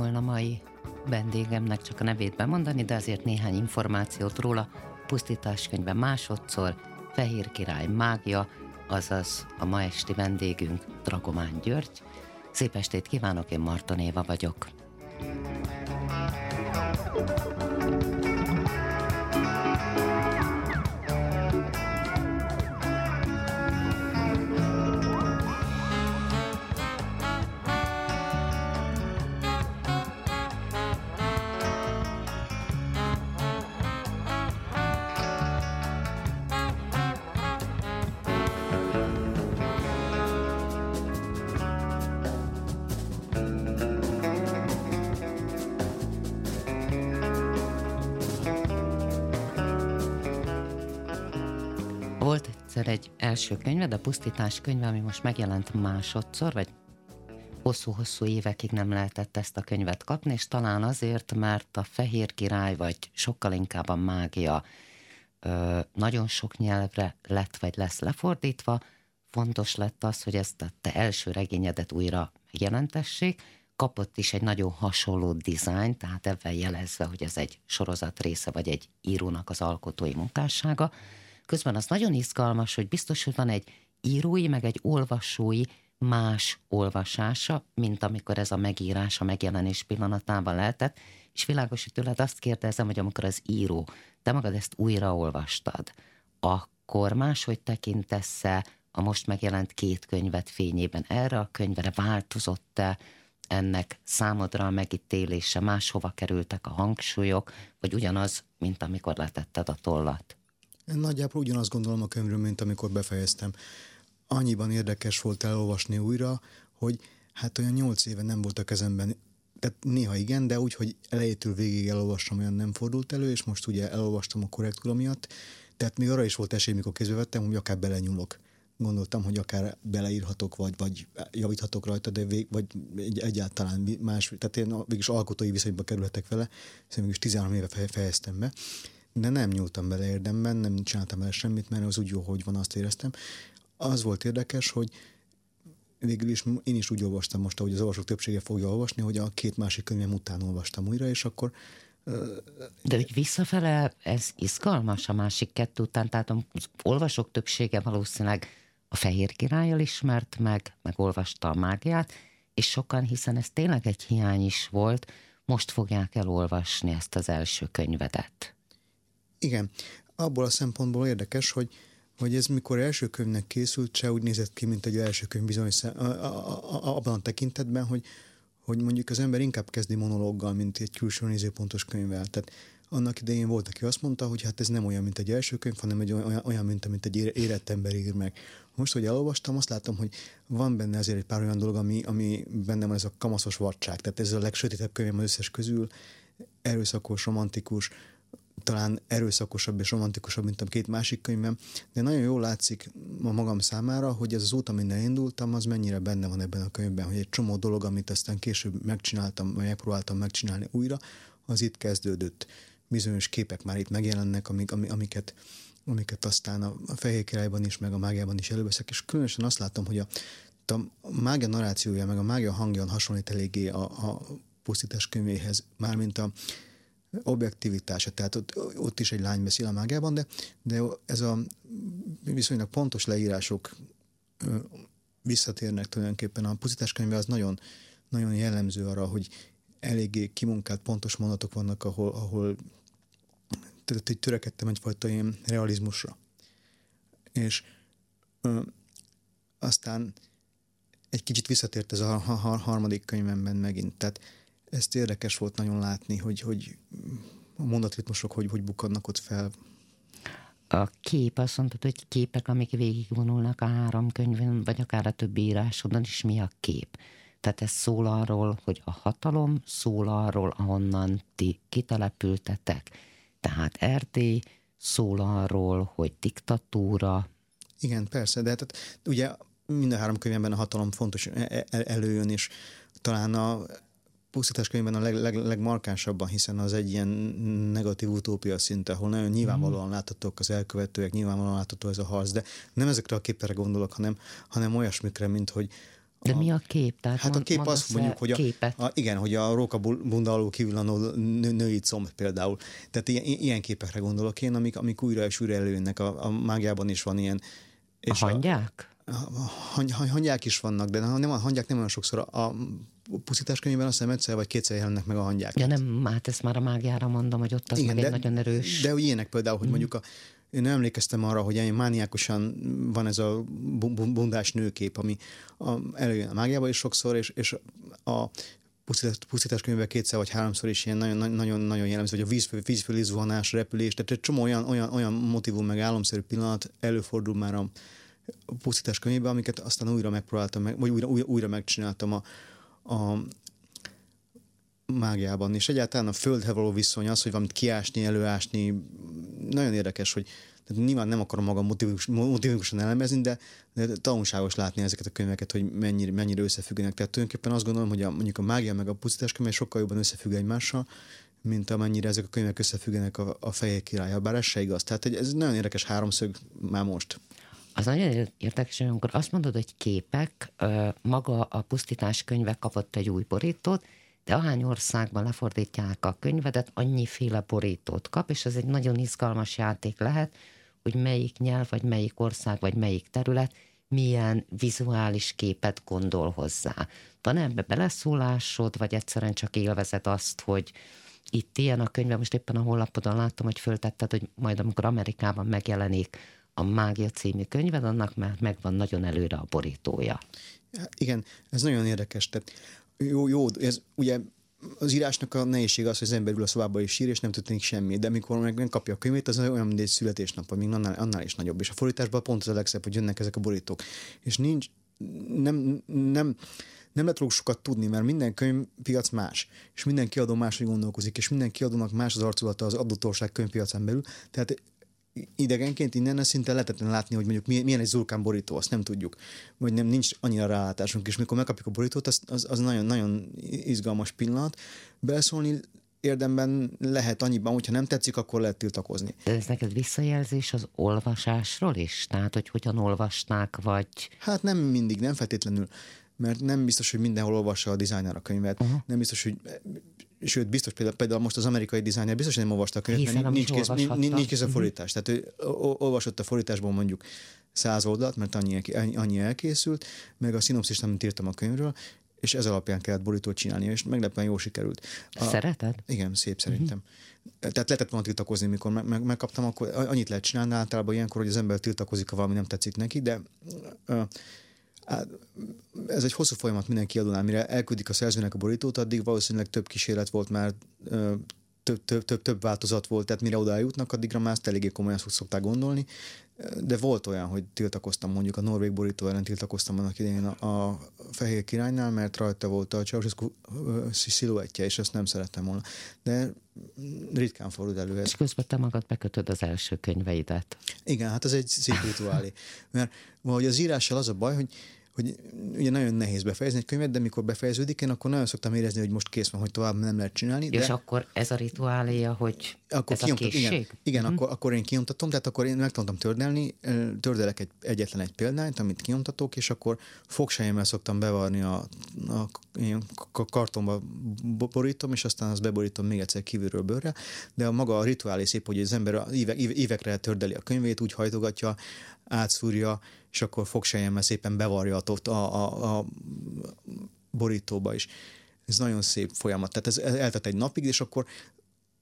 volna mai vendégemnek csak a nevét bemondani, de azért néhány információt róla. Pusztítás könyve másodszor, Fehér király mágia, azaz a ma esti vendégünk Dragomán György. Szép estét kívánok, én Marton Éva vagyok. Volt első könyved, a Pusztítás könyve, ami most megjelent másodszor, vagy hosszú-hosszú évekig nem lehetett ezt a könyvet kapni, és talán azért, mert a Fehér Király, vagy sokkal inkább a mágia ö, nagyon sok nyelvre lett, vagy lesz lefordítva, fontos lett az, hogy ezt a te első regényedet újra megjelentessék, kapott is egy nagyon hasonló dizájn, tehát ebben jelezve, hogy ez egy sorozat része, vagy egy írónak az alkotói munkássága. Közben az nagyon izgalmas, hogy biztos, hogy van egy írói, meg egy olvasói más olvasása, mint amikor ez a megírás a megjelenés pillanatában lehetett, és világos, hogy tőled azt kérdezem, hogy amikor az író, te magad ezt újraolvastad, akkor máshogy tekintesz-e a most megjelent két könyvet fényében? Erre a könyvre, változott-e ennek számodra a megítélése, máshova kerültek a hangsúlyok, vagy ugyanaz, mint amikor letetted a tollat? Nagyjából ugyanazt gondolom a könyvről, mint amikor befejeztem. Annyiban érdekes volt elolvasni újra, hogy hát olyan nyolc éve nem volt a kezemben tehát néha igen, de úgy, hogy elejétől végig elolvassam, olyan nem fordult elő, és most ugye elolvastam a korrektúra miatt, tehát még arra is volt esély, mikor kézbe vettem, hogy akár belenyúlok. Gondoltam, hogy akár beleírhatok, vagy, vagy javíthatok rajta, de vég, vagy egy, egyáltalán más, tehát én végülis alkotói viszonyba kerülhetek vele, hiszen mégis 13 éve fejeztem be, de nem nyúltam bele érdemben, nem csináltam vele semmit, mert az úgy jó, hogy van, azt éreztem. Az volt érdekes, hogy végül is én is úgy olvastam most, ahogy az olvasók többsége fogja olvasni, hogy a két másik könyvem után olvastam újra, és akkor de hogy visszafele ez izgalmas a másik kettő után, tehát az olvasók többsége valószínűleg a Fehér Királyjal ismert meg, meg olvasta a mágiát, és sokan, hiszen ez tényleg egy hiány is volt, most fogják elolvasni ezt az első könyvedet. Igen, abból a szempontból érdekes, hogy, hogy ez mikor első könyvnek készült, se úgy nézett ki, mint egy első könyv bizony szem, a, a, a, abban a tekintetben, hogy, hogy mondjuk az ember inkább kezdi monológgal, mint egy külső nézőpontos könyvvel. Tehát annak idején volt, aki azt mondta, hogy hát ez nem olyan, mint egy első könyv, hanem egy olyan, olyan mint amit egy érett ember ír meg. Most, hogy elolvastam, azt látom, hogy van benne azért egy pár olyan dolog, ami, ami benne van ez a kamaszos vadság. Tehát ez a legsötétebb könyvem az összes közül, erőszakos, romantikus, talán erőszakosabb és romantikusabb, mint a két másik könyvem, de nagyon jól látszik a magam számára, hogy ez az út, amin elindultam, az mennyire benne van ebben a könyvben, hogy egy csomó dolog, amit aztán később megcsináltam, vagy megpróbáltam megcsinálni újra, az itt kezdődött. Bizonyos képek már itt megjelennek, amik, amiket, amiket aztán a Fehér Királyban is, meg a mágiában is előveszek, és különösen azt látom, hogy a, a mágia narrációja, meg a mágia hangja hasonlít eléggé a, a pusztítás könyvéhez, mármint a, objektivitása, tehát ott, ott is egy lány beszél a mágában, de, de ez a viszonylag pontos leírások visszatérnek tulajdonképpen a pozitás könyve az nagyon, nagyon jellemző arra, hogy eléggé kimunkált pontos mondatok vannak, ahol, ahol tehát, hogy törekedtem egyfajta ilyen realizmusra. És ö, aztán egy kicsit visszatért ez a harmadik könyvemben megint. Tehát ezt érdekes volt nagyon látni, hogy, hogy a mondatritmusok hogy, hogy bukadnak ott fel. A kép, azt mondtad, hogy képek, amik végigvonulnak a három könyvön, vagy akár a többi írásodon is, mi a kép? Tehát ez szól arról, hogy a hatalom szól arról, ahonnan ti kitelepültetek. Tehát Erdély szól arról, hogy diktatúra. Igen, persze, de hát ugye mind a három könyvben a hatalom fontos e- e- előjön, és talán a pusztítás könyvben a leg, leg, legmarkánsabban, hiszen az egy ilyen negatív utópia szint, ahol nagyon nyilvánvalóan mm. láthatók az elkövetőek, nyilvánvalóan látható ez a harc, de nem ezekre a képekre gondolok, hanem, hanem olyasmikre, mint hogy de a, mi a kép? Tehát hát mond, a kép azt mondjuk, hogy a, a, igen, hogy a róka bunda alól kívülanó nő, női comb például. Tehát ilyen, ilyen képekre gondolok én, amik, amik újra és újra előjönnek. A, a mágiában is van ilyen. És a hangyák? hangyák is vannak, de nem, a hangyák nem olyan sokszor. A pusztítás könyvben azt hiszem egyszer vagy kétszer jelennek meg a hangyák. Ja nem, hát ezt már a mágiára mondom, hogy ott az Igen, meg de, egy nagyon erős. De úgy ilyenek például, hogy mm. mondjuk a, én nem emlékeztem arra, hogy ilyen mániákosan van ez a bundás nőkép, ami a, előjön a mágiában is sokszor, és, és a pusztítás könyvben kétszer vagy háromszor is ilyen nagyon, nagyon, nagyon jellemző, hogy a víz, vízfölé zuhanás, repülés, tehát egy csomó olyan, olyan, olyan motivum, meg álomszerű pillanat előfordul már a pusztítás könyvében, amiket aztán újra megpróbáltam, meg, vagy újra, újra, újra megcsináltam a, a mágiában, és egyáltalán a földhez való viszony, az, hogy valamit kiásni, előásni, nagyon érdekes, hogy nyilván nem akarom magam motivikus, motivikusan elemezni, de, de tanulságos látni ezeket a könyveket, hogy mennyire, mennyire összefüggenek. Tehát tulajdonképpen azt gondolom, hogy a, mondjuk a mágia meg a pusztítás könyve sokkal jobban összefügg egymással, mint amennyire ezek a könyvek összefüggenek a, a fejek királya, bár ez se igaz. Tehát ez nagyon érdekes háromszög már most. Az nagyon érdekes, hogy amikor azt mondod, hogy képek, maga a pusztítás könyve kapott egy új borítót, de ahány országban lefordítják a könyvedet, annyiféle borítót kap, és ez egy nagyon izgalmas játék lehet, hogy melyik nyelv, vagy melyik ország, vagy melyik terület milyen vizuális képet gondol hozzá. Van ebbe beleszólásod, vagy egyszerűen csak élvezed azt, hogy itt ilyen a könyve, most éppen a honlapodon láttam, hogy föltetted, hogy majd amikor Amerikában megjelenik a Mágia című könyved, annak már megvan nagyon előre a borítója. Igen, ez nagyon érdekes. Tehát jó, jó, ez ugye az írásnak a nehézség az, hogy az ember ül a szobába és sír, és nem történik semmi, de amikor meg kapja a könyvét, az olyan, mint egy születésnap, még annál, annál is nagyobb. És a fordításban pont az a legszebb, hogy jönnek ezek a borítók. És nincs, nem, nem, nem lehet róluk sokat tudni, mert minden könyvpiac más, és minden kiadó máshogy gondolkozik, és minden kiadónak más az arculata az adott ország könyvpiacán belül. Tehát idegenként innen szinte lehetetlen látni, hogy mondjuk milyen egy zulkán borító, azt nem tudjuk, vagy nem nincs annyira rálátásunk, és mikor megkapjuk a borítót, az, az, az nagyon, nagyon izgalmas pillanat. Beleszólni érdemben lehet annyiban, hogyha nem tetszik, akkor lehet tiltakozni. De ez neked visszajelzés az olvasásról is? Tehát, hogy hogyan olvasnák, vagy... Hát nem mindig, nem feltétlenül mert nem biztos, hogy mindenhol olvassa a designer a könyvet, uh-huh. nem biztos, hogy sőt, biztos például, például most az amerikai dizájner biztos, hogy nem olvasta a könyvet, mert nincs kész, nincs, kész a mhm. fordítás. Tehát ő olvasott a fordításból mondjuk száz oldalt, mert annyi, annyi elkészült, meg a szinopszist nem írtam a könyvről, és ez alapján kellett borítót csinálni, és meglepően jól sikerült. A, Szereted? Igen, szép szerintem. Uh-huh. Tehát lehetett volna tiltakozni, mikor meg, meg, megkaptam, akkor annyit lehet csinálni általában ilyenkor, hogy az ember tiltakozik, ha valami nem tetszik neki, de uh, Hát, ez egy hosszú folyamat minden kiadónál, mire elküldik a szerzőnek a borítót, addig valószínűleg több kísérlet volt már, több, több, több, több változat volt, tehát mire oda jutnak, addigra már ezt eléggé komolyan szokták gondolni, de volt olyan, hogy tiltakoztam, mondjuk a norvég borító ellen tiltakoztam annak idején a, a fehér királynál, mert rajta volt a Ceausescu sziluettje, és ezt nem szerettem volna. De ritkán fordul elő. És közben te magad bekötöd az első könyveidet. Igen, hát ez egy szép rituálé. Mert valahogy az írással az a baj, hogy hogy ugye nagyon nehéz befejezni egy könyvet, de mikor befejeződik, én akkor nagyon szoktam érezni, hogy most kész van, hogy tovább nem lehet csinálni. És de akkor ez a rituáléja, hogy akkor ez a készség? Igen, igen hmm. akkor, akkor én kinyomtatom, tehát akkor én megtanultam tördelni, tördelek egy, egyetlen egy példányt, amit kinyomtatok, és akkor fogsájemmel szoktam bevarni a, a, a kartonba borítom, és aztán azt beborítom még egyszer kívülről bőrre, de a maga a rituálé szép, hogy az ember éve, évekre tördeli a könyvét, úgy hajtogatja, átszúrja, és akkor fogsejemmel szépen bevarja a, a, a borítóba is. Ez nagyon szép folyamat. Tehát ez eltett egy napig, és akkor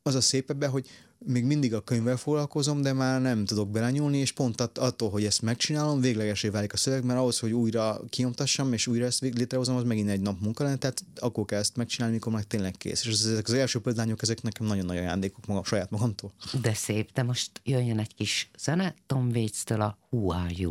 az a szép ebben, hogy még mindig a könyvvel foglalkozom, de már nem tudok belenyúlni, és pont attól, hogy ezt megcsinálom, véglegesé válik a szöveg, mert ahhoz, hogy újra kinyomtassam, és újra ezt létrehozom, az megint egy nap munka lenne, tehát akkor kell ezt megcsinálni, mikor már tényleg kész. És ezek az első példányok, ezek nekem nagyon nagy ajándékok magam, saját magamtól. De szép, de most jöjjön egy kis zene Tom Waits-től a Who Are You?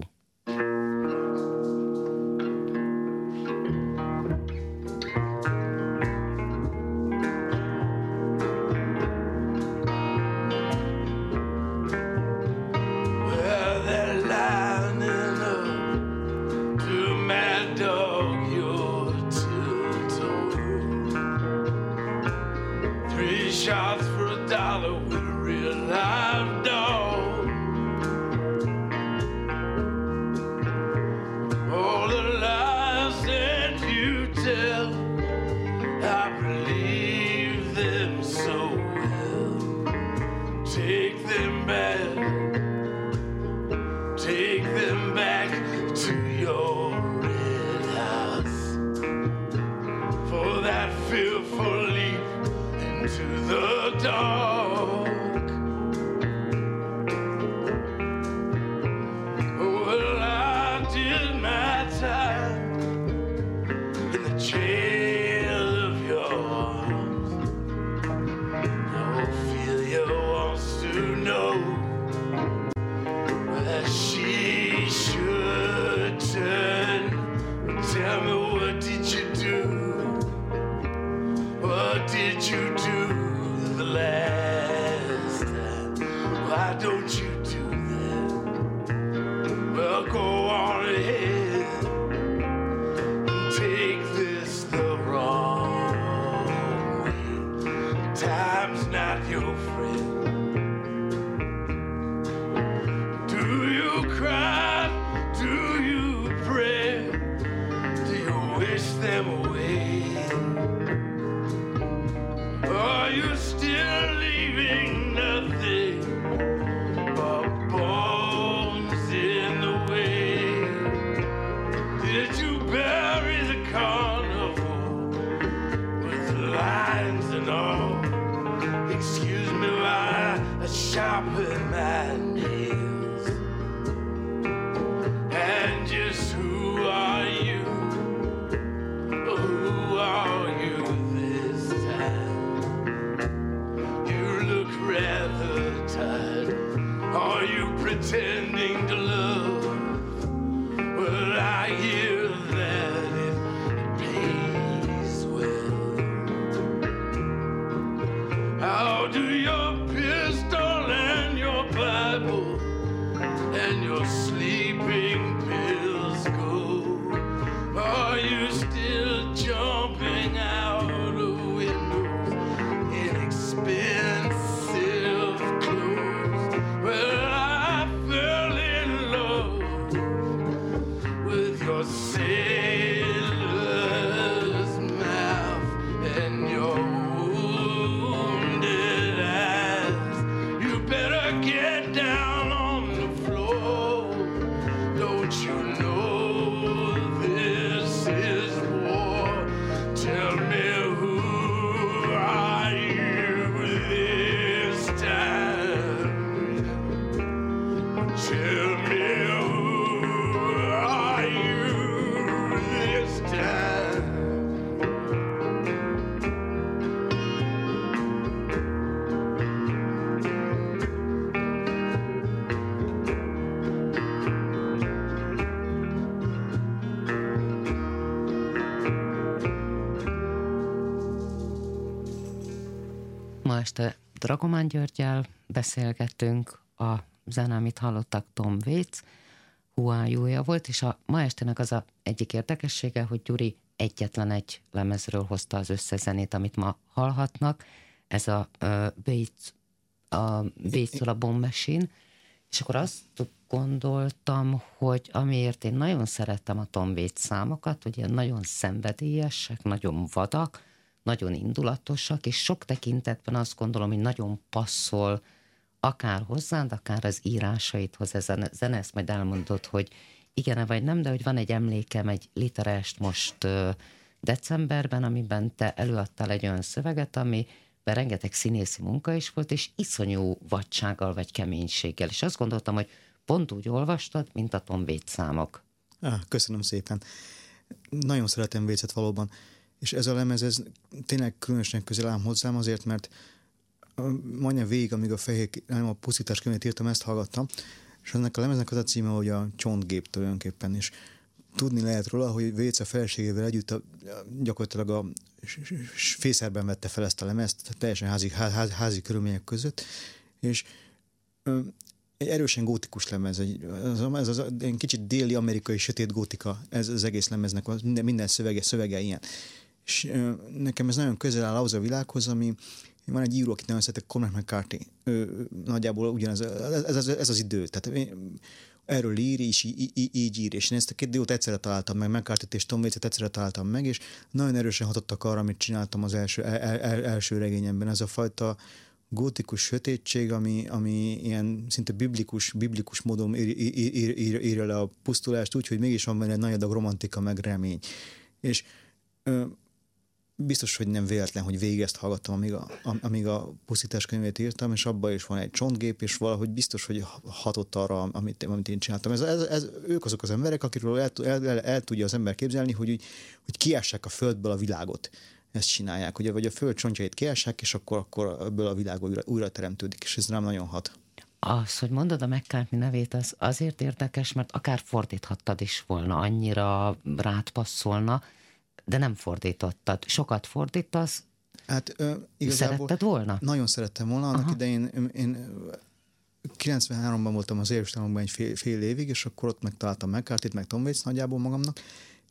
Este Dragomán Györgyel beszélgettünk, a zene, amit hallottak Tom Waits, Huájúja volt, és a ma estének az a egyik érdekessége, hogy Gyuri egyetlen egy lemezről hozta az összezenét, amit ma hallhatnak, ez a uh, Bates, a bates a Bomb Machine, és akkor azt gondoltam, hogy amiért én nagyon szerettem a Tom Waits számokat, hogy ilyen nagyon szenvedélyesek, nagyon vadak, nagyon indulatosak, és sok tekintetben azt gondolom, hogy nagyon passzol akár hozzád, akár az írásaidhoz ez a zene, ezt majd elmondod, hogy igen vagy nem, de hogy van egy emlékem, egy literest most ö, decemberben, amiben te előadtál egy olyan szöveget, ami rengeteg színészi munka is volt, és iszonyú vadsággal vagy keménységgel. És azt gondoltam, hogy pont úgy olvastad, mint a Tom Waits számok. Ah, köszönöm szépen. Nagyon szeretem Vécet valóban, és ez a lemez, ez tényleg különösen közel ám hozzám azért, mert majdnem végig, amíg a fehér, nem a pusztítás könyvét írtam, ezt hallgattam, és ennek a lemeznek az a címe, hogy a csontgép tulajdonképpen, és tudni lehet róla, hogy Vécz a feleségével együtt a, gyakorlatilag a fészerben vette fel ezt a lemezt, teljesen házi, házi, házi körülmények között, és egy erősen gótikus lemez, egy, az, ez az, egy kicsit déli amerikai sötét gótika, ez az egész lemeznek, minden, minden szövege, szövege ilyen. És nekem ez nagyon közel áll ahhoz a világhoz, ami van egy író, akit nagyon szeretek, Cormac McCarthy. Ő, nagyjából ugyanez, ez, ez, ez, az idő. Tehát én, erről ír, és így, így, így ír. És én ezt a két diót egyszerre találtam meg, McCarthy-t és Tom Waits-et egyszerre találtam meg, és nagyon erősen hatottak arra, amit csináltam az első, el, el, első regényemben. Ez a fajta gótikus sötétség, ami, ami ilyen szinte biblikus, biblikus módon ír, ír, ír, ír, írja le a pusztulást úgy, hogy mégis van benne egy nagy adag romantika, meg remény. És ö, biztos, hogy nem véletlen, hogy végig ezt hallgattam, amíg a, amíg a pusztítás könyvét írtam, és abban is van egy csontgép, és valahogy biztos, hogy hatott arra, amit, amit én csináltam. Ez, ez, ez, ők azok az emberek, akikről el, el, el, el tudja az ember képzelni, hogy, hogy kiássák a földből a világot ezt csinálják, ugye, vagy a föld csontjait kiássák, és akkor, akkor ebből a világ újra, újra teremtődik, és ez nem nagyon hat. Az, hogy mondod a McCartney nevét, az azért érdekes, mert akár fordíthattad is volna, annyira rád passzolna, de nem fordítottad. Sokat fordítasz, Hát ö, igazából Szeretted volna? Nagyon szerettem volna. Annak Aha. idején én, én 93-ban voltam az Érvstalomban egy fél, fél évig, és akkor ott megtaláltam McCarthy-t, meg Tom Waits nagyjából magamnak,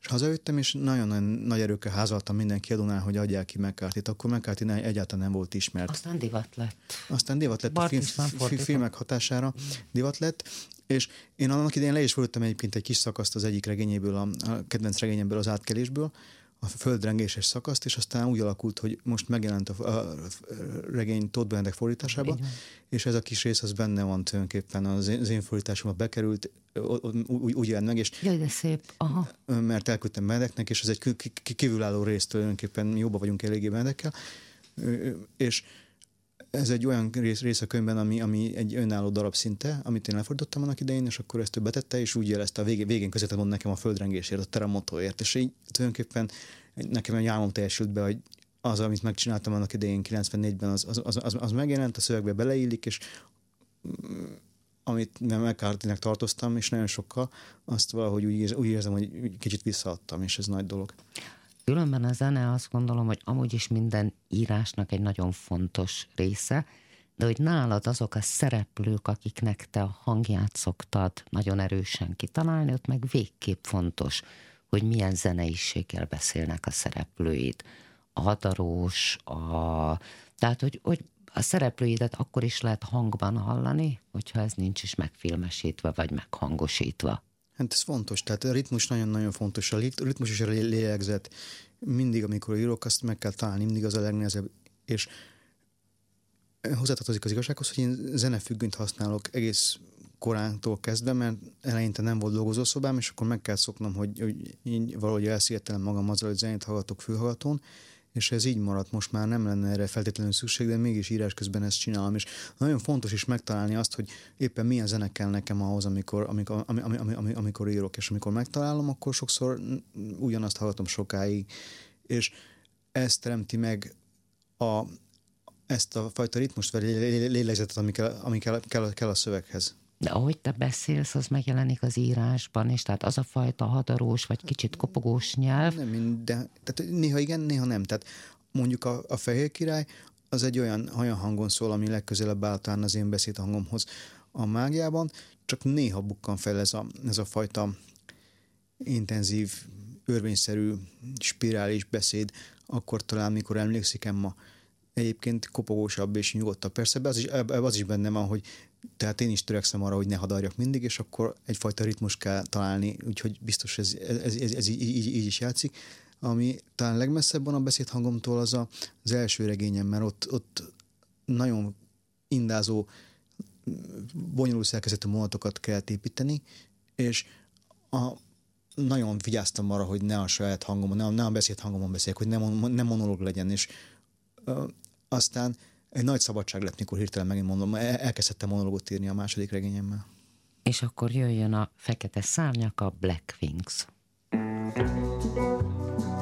és hazajöttem, és nagyon-nagyon nagy erőkkel házaltam minden kiadónál, hogy adják ki mccarthy Akkor McCarthy egyáltalán nem volt ismert. Aztán divat lett. Aztán divat lett Bart a film, filmek hatására, divat lett, és én annak idején le is voltam egyébként egy kis szakaszt az egyik regényéből, a, a kedvenc regényemből, az átkelésből, a földrengéses szakaszt, és aztán úgy alakult, hogy most megjelent a, a regény Todd Bendek fordításában, Igen. és ez a kis rész az benne van tulajdonképpen az én, az én fordításomba bekerült, úgy, úgy jelent meg, és Jaj, de szép. Aha. mert elküldtem Bendeknek, és ez egy kívülálló rész tulajdonképpen, jóba vagyunk eléggé Bendekkel, és ez egy olyan rész, rész a könyvben, ami, ami egy önálló darab szinte, amit én lefordítottam annak idején, és akkor ezt ő betette, és úgy jelezte a végén, végén között mond nekem a földrengésért, a terremotóért, és így tulajdonképpen nekem egy álmom teljesült be, hogy az, amit megcsináltam annak idején 94-ben, az, az, az, az, az megjelent, a szövegbe beleillik, és mm, amit nem mccarthy tartoztam, és nagyon sokkal, azt valahogy úgy, úgy érzem, hogy kicsit visszaadtam, és ez nagy dolog. Különben a zene azt gondolom, hogy amúgy is minden írásnak egy nagyon fontos része, de hogy nálad azok a szereplők, akiknek te a hangját szoktad nagyon erősen kitalálni, ott meg végképp fontos, hogy milyen zeneiséggel beszélnek a szereplőid. A hadarós, a... tehát hogy, hogy a szereplőidet akkor is lehet hangban hallani, hogyha ez nincs is megfilmesítve vagy meghangosítva. Hát ez fontos, tehát a ritmus nagyon-nagyon fontos, a ritmus és a lélegzet. Mindig, amikor írok, azt meg kell találni, mindig az a legnehezebb. És hozzátartozik az igazsághoz, hogy én zenefüggönyt használok egész korántól kezdve, mert eleinte nem volt dolgozószobám, és akkor meg kell szoknom, hogy, hogy így valahogy elszigetelem magam azzal, hogy zenét hallgatok fülhallgatón, és ez így maradt, most már nem lenne erre feltétlenül szükség, de mégis írás közben ezt csinálom, és nagyon fontos is megtalálni azt, hogy éppen milyen zene kell nekem ahhoz, amikor, amikor, ami, ami, ami, ami, amikor írok, és amikor megtalálom, akkor sokszor ugyanazt hallgatom sokáig, és ez teremti meg a, ezt a fajta ritmust, vagy lélegzetet, ami kell, ami kell, kell, kell a szöveghez. De ahogy te beszélsz, az megjelenik az írásban is, tehát az a fajta hadarós, vagy kicsit kopogós nyelv. Nem minden, tehát néha igen, néha nem. Tehát mondjuk a, a Fehér Király az egy olyan, olyan hangon szól, ami legközelebb áll talán az én beszédhangomhoz a mágiában, csak néha bukkan fel ez a, ez a fajta intenzív, örvényszerű, spirális beszéd, akkor talán, mikor emlékszik Emma, egyébként kopogósabb és nyugodtabb. Persze az is, az is benne van, hogy tehát én is törekszem arra, hogy ne hadarjak mindig, és akkor egyfajta ritmus kell találni, úgyhogy biztos ez, ez, ez, ez így, így, így is játszik. Ami talán legmesszebb van a beszédhangomtól az a, az első regényem, mert ott, ott nagyon indázó, bonyolult szerkezetű mondatokat kell építeni, és a, nagyon vigyáztam arra, hogy ne a saját hangomon, ne, ne a beszéd hangomon beszéljek, hogy ne, ne monológ legyen, és ö, aztán egy nagy szabadság lett, mikor hirtelen megint mondom, elkezdtem monológot írni a második regényemmel. És akkor jöjjön a fekete szárnyak, a Black Wings. He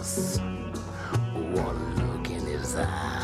One look in his eye,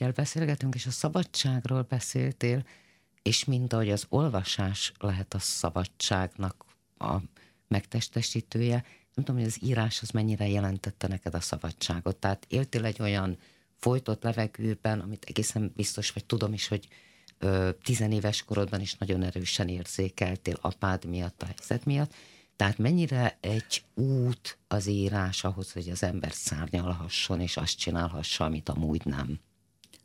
Györgyel beszélgetünk, és a szabadságról beszéltél, és mint ahogy az olvasás lehet a szabadságnak a megtestesítője, nem tudom, hogy az írás az mennyire jelentette neked a szabadságot. Tehát éltél egy olyan folytott levegőben, amit egészen biztos, vagy tudom is, hogy ö, tizenéves korodban is nagyon erősen érzékeltél apád miatt, a helyzet miatt. Tehát mennyire egy út az írás ahhoz, hogy az ember szárnyalhasson, és azt csinálhassa, amit amúgy nem.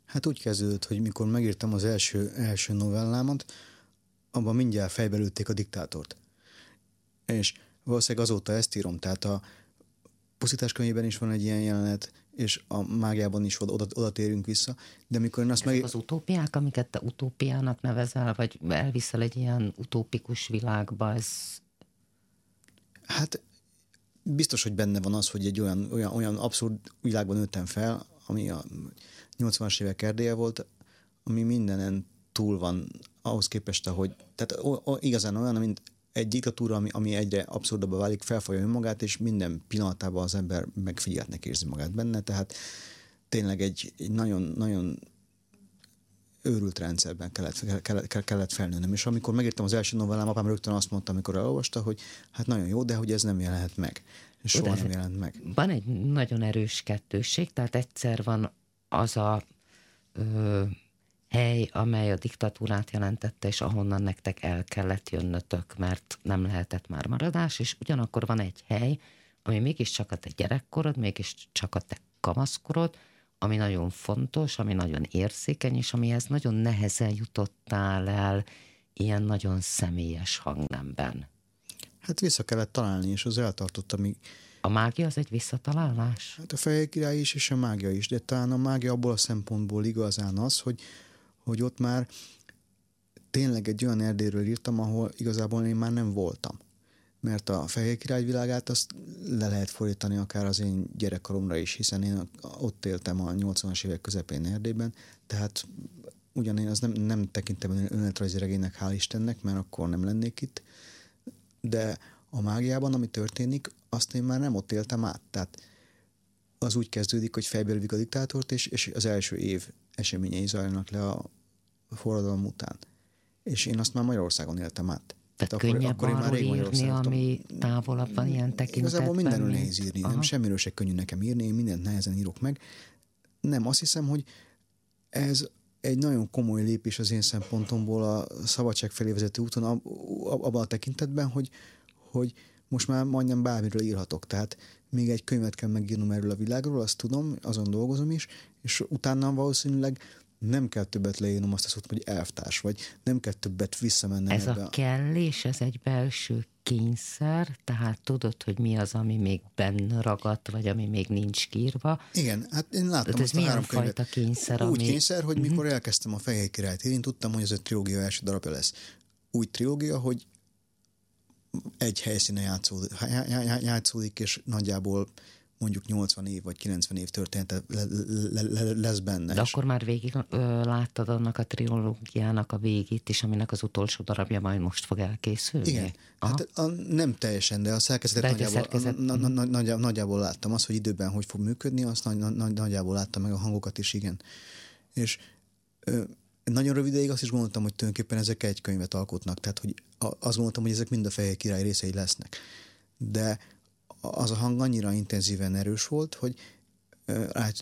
Hát úgy kezdődött, hogy mikor megírtam az első, első novellámat, abban mindjárt fejbe lőtték a diktátort. És valószínűleg azóta ezt írom, tehát a pusztítás könyvében is van egy ilyen jelenet, és a mágiában is oda, oda, oda térünk vissza, de mikor én azt Ezek meg... az utópiák, amiket te utópiának nevezel, vagy elviszel egy ilyen utópikus világba, ez Hát biztos, hogy benne van az, hogy egy olyan, olyan, olyan abszurd világban nőttem fel, ami a 80-as évek Erdélye volt, ami mindenen túl van ahhoz képest, ahogy, tehát o, o, igazán olyan, mint egy diktatúra, ami, ami egyre abszurdabbá válik, felfogja önmagát, és minden pillanatában az ember megfigyeltnek érzi magát benne, tehát tényleg egy, egy nagyon, nagyon őrült rendszerben kellett, kellett, kellett felnőnöm. És amikor megírtam az első novellám, apám rögtön azt mondta, amikor elolvasta, hogy hát nagyon jó, de hogy ez nem jelenhet meg. És soha nem jelent meg. Van egy nagyon erős kettősség, tehát egyszer van az a ö, hely, amely a diktatúrát jelentette, és ahonnan nektek el kellett jönnötök, mert nem lehetett már maradás, és ugyanakkor van egy hely, ami mégiscsak a te gyerekkorod, mégiscsak a te kamaszkorod, ami nagyon fontos, ami nagyon érzékeny, és amihez nagyon nehezen jutottál el ilyen nagyon személyes hangnemben. Hát vissza kellett találni, és az eltartott, amíg A mágia az egy visszatalálás? Hát a fehér király is, és a mágia is, de talán a mágia abból a szempontból igazán az, hogy, hogy ott már tényleg egy olyan erdéről írtam, ahol igazából én már nem voltam. Mert a fehér király világát azt le lehet fordítani akár az én gyerekkoromra is, hiszen én ott éltem a 80-as évek közepén Erdélyben, tehát ugyan én az nem, nem tekintem önéletrajzi regénynek, hál' Istennek, mert akkor nem lennék itt, de a mágiában, ami történik, azt én már nem ott éltem át. Tehát az úgy kezdődik, hogy fejbelövik a diktátort, és, és az első év eseményei zajlanak le a forradalom után. És én azt már Magyarországon éltem át. Tehát akkor, könnyebb akkor én már írni, ami távolabb van ilyen tekintetben? Igazából mindenről mint- nehéz írni, Aha. nem semmiről se könnyű nekem írni, én mindent nehezen írok meg. Nem, azt hiszem, hogy ez egy nagyon komoly lépés az én szempontomból a szabadság felé vezető úton ab- ab- abban a tekintetben, hogy, hogy most már majdnem bármiről írhatok. Tehát még egy könyvet kell megírnom erről a világról, azt tudom, azon dolgozom is, és utána valószínűleg nem kell többet leírnom azt a szót, hogy elvtárs, vagy nem kell többet visszamennem Ez ebbe a kellés, ez egy belső kényszer, tehát tudod, hogy mi az, ami még benne ragadt, vagy ami még nincs kírva. Igen, hát én láttam Tehát ez milyen három könyvet. fajta kényszer, Úgy ami- Mhm. kényszer, hogy mikor elkezdtem a Fehér Királyt írni, tudtam, hogy ez a trilógia első darabja lesz. Úgy trilógia, hogy egy helyszínen játszódik, já- já- já- játszódik, és nagyjából mondjuk 80 év vagy 90 év története le, le, le, lesz benne. De akkor már végig ö, láttad annak a trilógiának a végét is, aminek az utolsó darabja majd most fog elkészülni? Igen, Aha. hát a, nem teljesen, de a szerkezetet De nagyjából, szerkezet- Na, na, na, nagyjából, nagyjából láttam. Az, hogy időben hogy fog működni, azt nagy, nagy, nagyjából láttam meg a hangokat is, igen. És ö, nagyon rövid ideig azt is gondoltam, hogy tulajdonképpen ezek egy könyvet alkotnak, tehát hogy azt gondoltam, hogy ezek mind a Fehér Király részei lesznek. De az a hang annyira intenzíven erős volt, hogy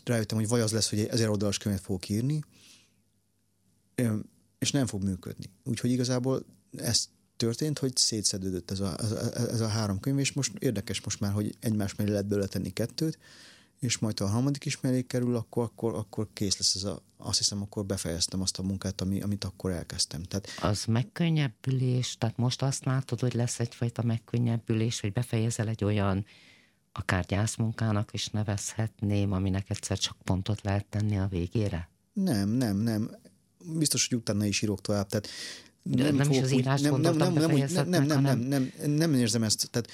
rájöttem, hogy vagy az lesz, hogy egy ezer oldalas könyvet fogok írni, és nem fog működni. Úgyhogy igazából ez történt, hogy szétszedődött ez a, ez, a, ez a három könyv, és most érdekes most már, hogy egymás mellé lehet belőle tenni kettőt, és majd ha a harmadik is mellé kerül, akkor, akkor, akkor kész lesz ez a, azt hiszem, akkor befejeztem azt a munkát, ami, amit akkor elkezdtem. Tehát Az megkönnyebbülés, tehát most azt látod, hogy lesz egyfajta megkönnyebbülés, hogy befejezel egy olyan akár gyászmunkának is nevezhetném, aminek egyszer csak pontot lehet tenni a végére? nem, nem, nem. Biztos, hogy utána is írok tovább. Tehát De nem is az írást nem, nem, nem, nem, nem, nem, nem, nem, nem, nem érzem ezt. Tehát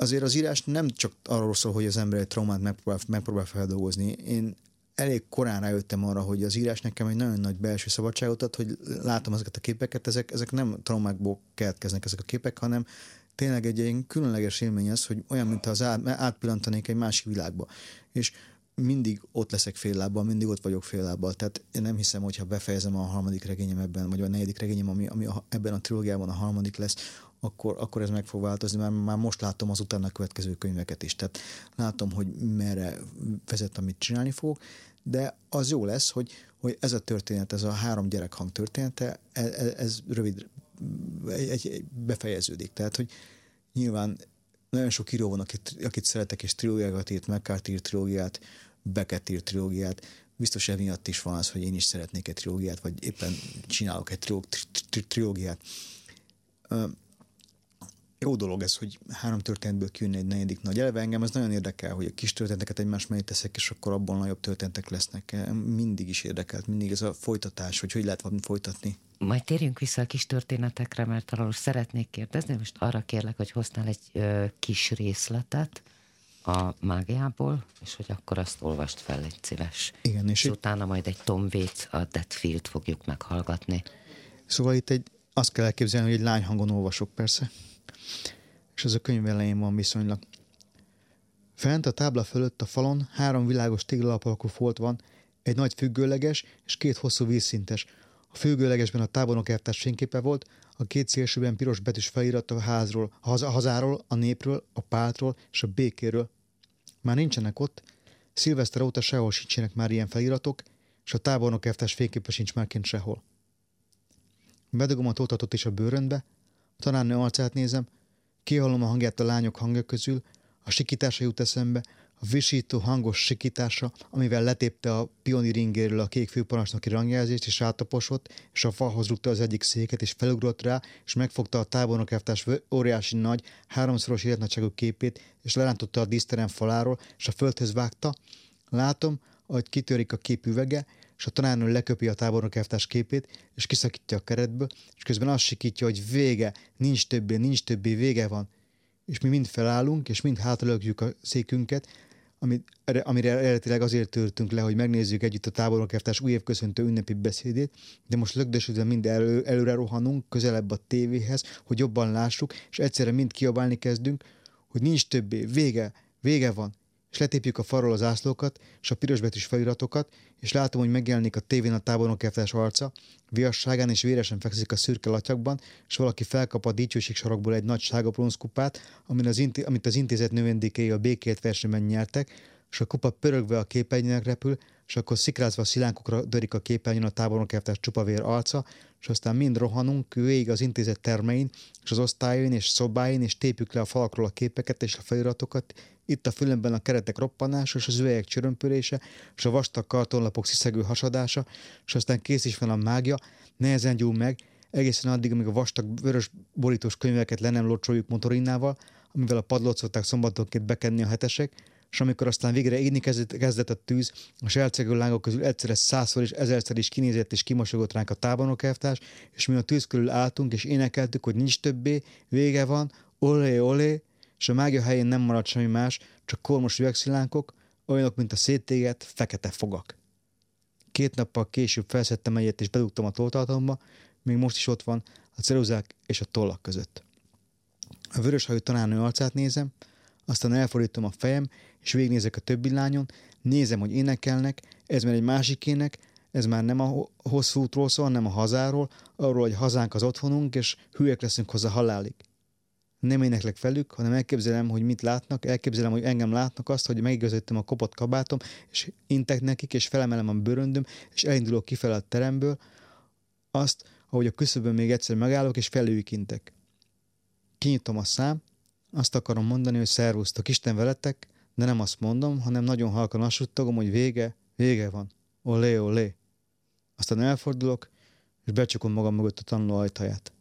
azért az írás nem csak arról szól, hogy az ember egy traumát megpróbál, megpróbál feldolgozni. Én elég korán rájöttem arra, hogy az írás nekem egy nagyon nagy belső szabadságot ad, hogy látom ezeket a képeket, ezek, ezek nem traumákból keletkeznek ezek a képek, hanem tényleg egy ilyen különleges élmény ez, hogy olyan, mint az át, átpillantanék egy másik világba. És mindig ott leszek fél lábbal, mindig ott vagyok fél lábbal. Tehát én nem hiszem, hogyha befejezem a harmadik regényem ebben, vagy a negyedik regényem, ami, ami a, ebben a trilógiában a harmadik lesz, akkor, akkor ez meg fog változni, mert már most látom az utána következő könyveket is. Tehát látom, hogy merre vezet, amit csinálni fogok, de az jó lesz, hogy, hogy ez a történet, ez a három gyerekhang története, ez, ez rövid, egy, egy, befejeződik. Tehát, hogy nyilván nagyon sok író van, akit, akit szeretek, és trilógiákat írt, McCarthy írt trilógiát, Beckett írt trilógiát. Biztos emiatt is van az, hogy én is szeretnék egy trilógiát, vagy éppen csinálok egy triló- tri- tri- trilógiát. Jó dolog ez, hogy három történetből kijönne egy negyedik nagy. Eleve engem ez nagyon érdekel, hogy a kis történeteket egymás mellé teszek, és akkor abból nagyobb történetek lesznek. Mindig is érdekelt, mindig ez a folytatás, hogy hogy lehet valamit folytatni. Majd térjünk vissza a kis történetekre, mert arról szeretnék kérdezni. Most arra kérlek, hogy hoznál egy ö, kis részletet a mágiából, és hogy akkor azt olvast fel, egy szíves. Igen, és és egy- utána majd egy Tom Waits, a Dead Field fogjuk meghallgatni. Szóval itt egy, azt kell elképzelni, hogy egy lány hangon olvasok persze, és ez a könyv elején van viszonylag. Fent a tábla fölött a falon három világos téglalapalakú folt van, egy nagy függőleges és két hosszú vízszintes. A függőlegesben a tábornok elvtárs fényképe volt, a két szélsőben piros betűs felirat a házról, a hazáról, a népről, a pártról és a békéről. Már nincsenek ott, szilveszter óta sehol sincsenek már ilyen feliratok, és a tábornok elvtárs fényképe sincs már kint sehol. Bedugom a tótatot is a bőrönbe, tanárnő arcát nézem, kihallom a hangját a lányok hangja közül, a sikítása jut eszembe, a visító hangos sikítása, amivel letépte a pioni ringéről a kék főparancsnoki rangjelzést, és átaposott, és a falhoz rúgta az egyik széket, és felugrott rá, és megfogta a tábornok elvtárs vö- óriási nagy, háromszoros életnagyságú képét, és lerántotta a díszterem faláról, és a földhöz vágta. Látom, ahogy kitörik a kép üvege, és a tanárnő leköpi a tábornok elvtárs képét, és kiszakítja a keretből, és közben azt sikítja, hogy vége, nincs többé, nincs többé, vége van. És mi mind felállunk, és mind hátralögjük a székünket, amit, amire eredetileg azért törtünk le, hogy megnézzük együtt a tábornok elvtárs új évköszöntő ünnepi beszédét, de most lögdösödve mind elő, előre rohanunk, közelebb a tévéhez, hogy jobban lássuk, és egyszerre mind kiabálni kezdünk, hogy nincs többé, vége, vége van, és letépjük a falról az ászlókat, és a pirosbetűs feliratokat, és látom, hogy megjelenik a tévén a tábornok elvtárs arca, viasságán és véresen fekszik a szürke latyakban, és valaki felkap a dicsőség sarokból egy nagy sárga bronzkupát, amin az inti- amit az intézet növendékei a békét versenyben nyertek, és a kupa pörögve a képernyőnek repül, és akkor szikrázva a szilánkokra dörik a képernyőn a tábornok elvtárs csupavér arca, és aztán mind rohanunk végig az intézet termein, és az osztályain és szobáin, és tépjük le a falakról a képeket és a feliratokat, itt a fülemben a keretek roppanása, és az üvegek csörömpölése, és a vastag kartonlapok sziszegő hasadása, és aztán kész is van a mágia, nehezen gyúl meg, egészen addig, amíg a vastag vörös borítós könyveket le nem locsoljuk motorinnával, amivel a padlót szokták szombatonként bekenni a hetesek, és amikor aztán végre égni kezdett, kezdett a tűz, a selcegő lángok közül egyszerre százszor és ezerszer is kinézett és kimosogott ránk a tábornok elvtárs, és mi a tűz körül álltunk és énekeltük, hogy nincs többé, vége van, olé, olé, és a mágia helyén nem maradt semmi más, csak kormos üvegszilánkok, olyanok, mint a széttégett, fekete fogak. Két nappal később felszedtem egyet és bedugtam a toltartalomba, még most is ott van, a ceruzák és a tollak között. A vöröshajú tanárnő arcát nézem, aztán elfordítom a fejem, és végignézek a többi lányon, nézem, hogy énekelnek, ez már egy másikének, ez már nem a ho- hosszú útról szól, hanem a hazáról, arról, hogy hazánk az otthonunk, és hülyek leszünk hozzá halálig. Nem éneklek velük, hanem elképzelem, hogy mit látnak, elképzelem, hogy engem látnak azt, hogy megigazítom a kopott kabátom, és intek nekik, és felemelem a bőröndöm, és elindulok kifele a teremből, azt, ahogy a küszöbön még egyszer megállok, és felőjük intek. Kinyitom a szám, azt akarom mondani, hogy szervusztok, Isten veletek, de nem azt mondom, hanem nagyon halkan azt hogy vége, vége van. Olé, olé. Aztán elfordulok, és becsukom magam mögött a tanuló ajtaját.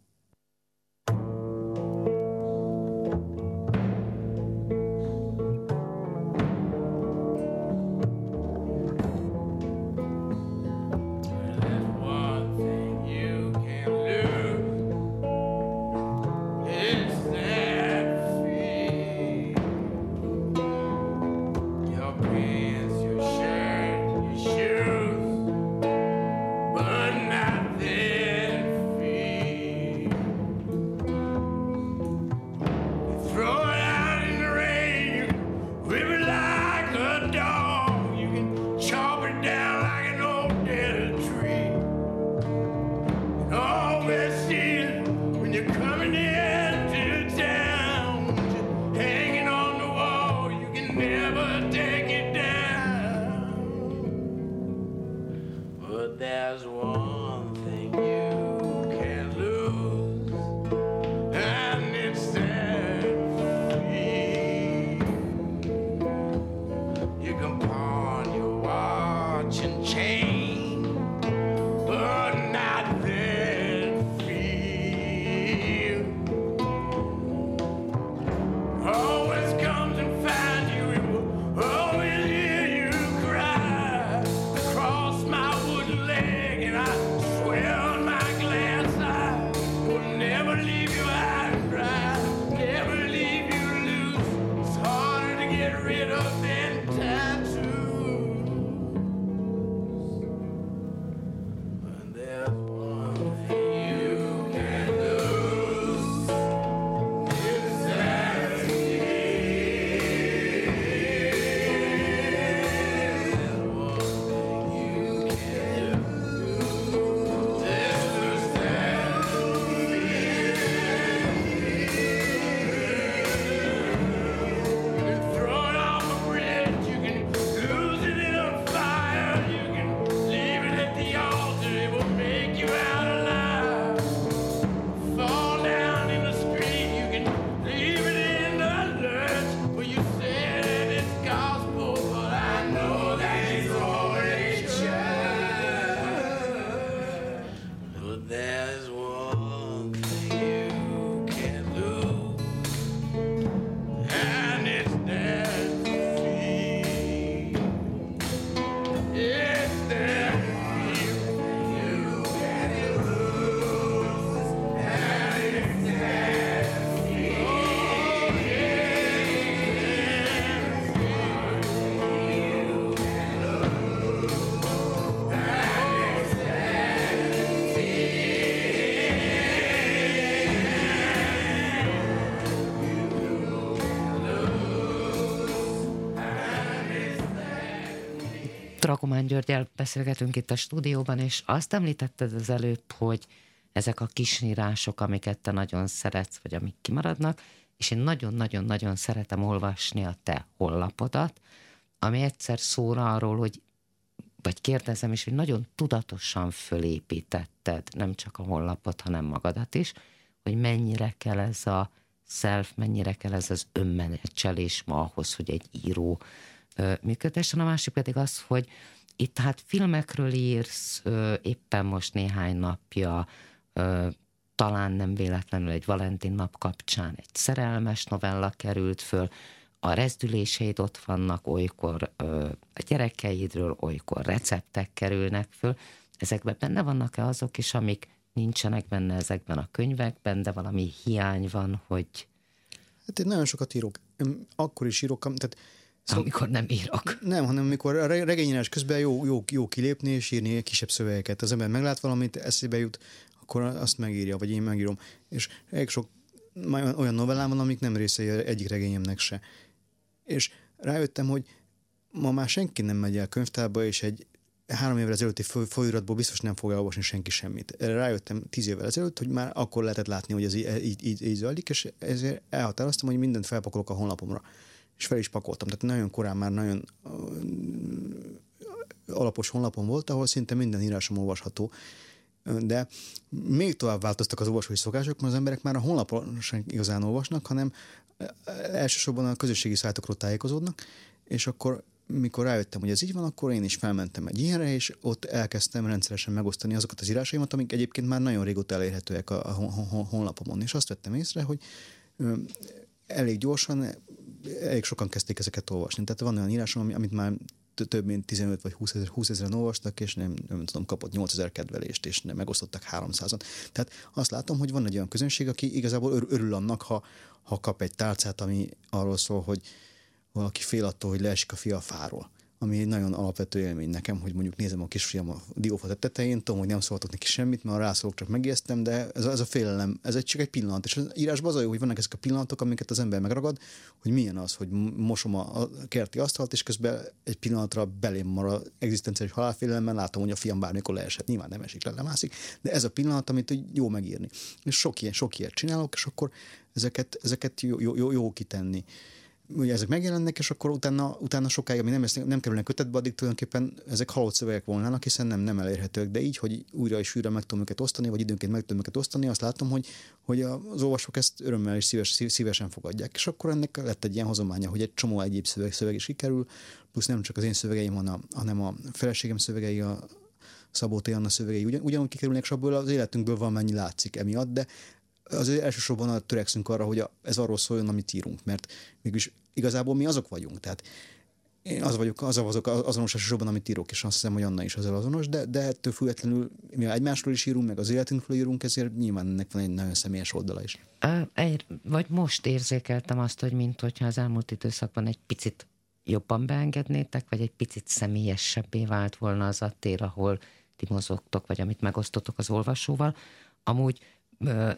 Dragomán Györgyel beszélgetünk itt a stúdióban, és azt említetted az előbb, hogy ezek a kisnyírások, amiket te nagyon szeretsz, vagy amik kimaradnak, és én nagyon-nagyon-nagyon szeretem olvasni a te hollapodat, ami egyszer szóra arról, hogy vagy kérdezem is, hogy nagyon tudatosan fölépítetted nem csak a honlapot, hanem magadat is, hogy mennyire kell ez a self, mennyire kell ez az önmenedzselés ma ahhoz, hogy egy író működhessen. A másik pedig az, hogy itt hát filmekről írsz, éppen most néhány napja, talán nem véletlenül egy Valentin nap kapcsán egy szerelmes novella került föl, a rezdüléseid ott vannak, olykor a gyerekeidről, olykor receptek kerülnek föl. Ezekben benne vannak-e azok is, amik nincsenek benne ezekben a könyvekben, de valami hiány van, hogy Hát én nagyon sokat írok. Akkor is írok, tehát Szó... amikor nem írok. Nem, hanem amikor a re- regényírás közben jó, jó, jó kilépni és írni kisebb szövegeket. Az ember meglát valamit, eszébe jut, akkor azt megírja, vagy én megírom. És elég sok olyan novellám van, amik nem részei egyik regényemnek se. És rájöttem, hogy ma már senki nem megy el könyvtárba, és egy három évvel ezelőtti foly- folyóiratból biztos nem fog elolvasni senki semmit. Erre rájöttem tíz évvel ezelőtt, hogy már akkor lehetett látni, hogy ez í- így, így, így zajlik, és ezért elhatároztam, hogy mindent felpakolok a honlapomra. És fel is pakoltam. Tehát nagyon korán már nagyon alapos honlapon volt, ahol szinte minden írásom olvasható. De még tovább változtak az olvasói szokások, mert az emberek már a honlapon sem igazán olvasnak, hanem elsősorban a közösségi szájtokról tájékozódnak, és akkor mikor rájöttem, hogy ez így van, akkor én is felmentem egy ilyenre, és ott elkezdtem rendszeresen megosztani azokat az írásaimat, amik egyébként már nagyon régóta elérhetőek a, a hon- hon- honlapomon. És azt vettem észre, hogy elég gyorsan, elég sokan kezdték ezeket olvasni. Tehát van olyan írásom, ami- amit már több mint 15 vagy 20 ezer, 20 ezeren olvastak, és nem, nem tudom, kapott 8 ezer kedvelést, és nem megosztottak 300-an. Tehát azt látom, hogy van egy olyan közönség, aki igazából ör- örül annak, ha, ha kap egy tálcát, ami arról szól, hogy valaki fél attól, hogy leesik a fia a fáról ami egy nagyon alapvető élmény nekem, hogy mondjuk nézem a kisfiam a diófa tetején, tudom, hogy nem szóltok neki semmit, mert rászólok, csak megijesztem, de ez a, ez a félelem, ez egy csak egy pillanat. És az írásban az a jó, hogy vannak ezek a pillanatok, amiket az ember megragad, hogy milyen az, hogy mosom a, a kerti asztalt, és közben egy pillanatra belém marad egzisztenciális halálfélelemmel, látom, hogy a fiam bármikor leesett. Nyilván nem esik le, lemászik, de ez a pillanat, amit jó megírni. És sok ilyen, sok ilyet csinálok, és akkor ezeket, ezeket jó, jó, jó, jó kitenni ugye ezek megjelennek, és akkor utána, utána sokáig, ami nem, nem kerülnek kötetbe, addig tulajdonképpen ezek halott szövegek volnának, hiszen nem, nem elérhetőek. De így, hogy újra és újra meg tudom őket osztani, vagy időnként meg tudom őket osztani, azt látom, hogy, hogy az olvasók ezt örömmel és szíves, szív- szívesen fogadják. És akkor ennek lett egy ilyen hozománya, hogy egy csomó egyéb szöveg, szöveg is kikerül, plusz nem csak az én szövegeim, hanem, hanem a feleségem szövegei, a Szabó T. Anna szövegei ugyan, ugyanúgy kikerülnek, és abból az életünkből valamennyi látszik emiatt, de azért elsősorban törekszünk arra, hogy ez arról szóljon, amit írunk, mert mégis igazából mi azok vagyunk. Tehát én az vagyok, az azok azonos elsősorban, amit írok, és azt hiszem, hogy Anna is azzal azonos, de, de ettől függetlenül, mivel egymásról is írunk, meg az életünkről írunk, ezért nyilván ennek van egy nagyon személyes oldala is. Vagy most érzékeltem azt, hogy mint hogyha az elmúlt időszakban egy picit jobban beengednétek, vagy egy picit személyesebbé vált volna az a tér, ahol ti mozogtok, vagy amit megosztotok az olvasóval. Amúgy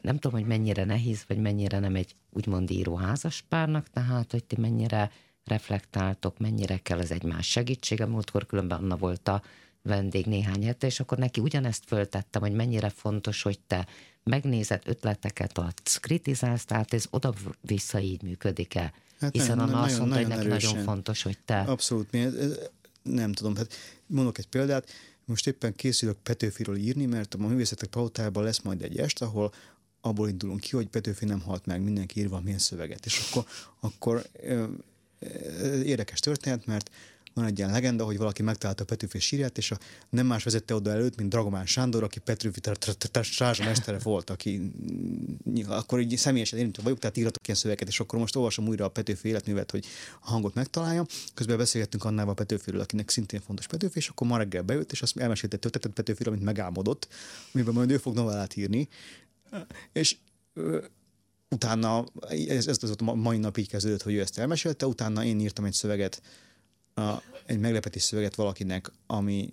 nem tudom, hogy mennyire nehéz, vagy mennyire nem egy úgymond író házaspárnak, tehát, hogy ti mennyire reflektáltok, mennyire kell az egymás segítsége. Múltkor különben Anna volt a vendég néhány hete, és akkor neki ugyanezt föltettem, hogy mennyire fontos, hogy te megnézed ötleteket, adsz, kritizálsz, tehát ez oda-vissza így működik-e? Hát Hiszen nagyon- Anna azt nagyon- mondta, hogy nagyon neki nagyon erősen. fontos, hogy te... Abszolút, mi, nem tudom, hát mondok egy példát, most éppen készülök Petőfiről írni, mert a művészetek palotájában lesz majd egy est, ahol abból indulunk ki, hogy Petőfi nem halt meg, mindenki írva milyen szöveget. És akkor, akkor érdekes történet, mert van egy ilyen legenda, hogy valaki megtalálta Petőfi sírját, és a, nem más vezette oda előtt, mint Dragomán Sándor, aki Petőfi mestere volt, aki akkor így személyesen érintő vagyok, tehát íratok ilyen szövegeket, és akkor most olvasom újra a Petőfi életművet, hogy a hangot megtaláljam. Közben beszélgettünk Annával Petőfiről, akinek szintén fontos Petőfi, és akkor ma reggel bejött, és azt elmesélte történetet Petőfiről, amit megálmodott, amiben majd ő fog novellát írni. És utána, ez, ez az a mai napig kezdődött, hogy ő ezt elmesélte, utána én írtam egy szöveget, a, egy meglepetés szöveget valakinek, ami,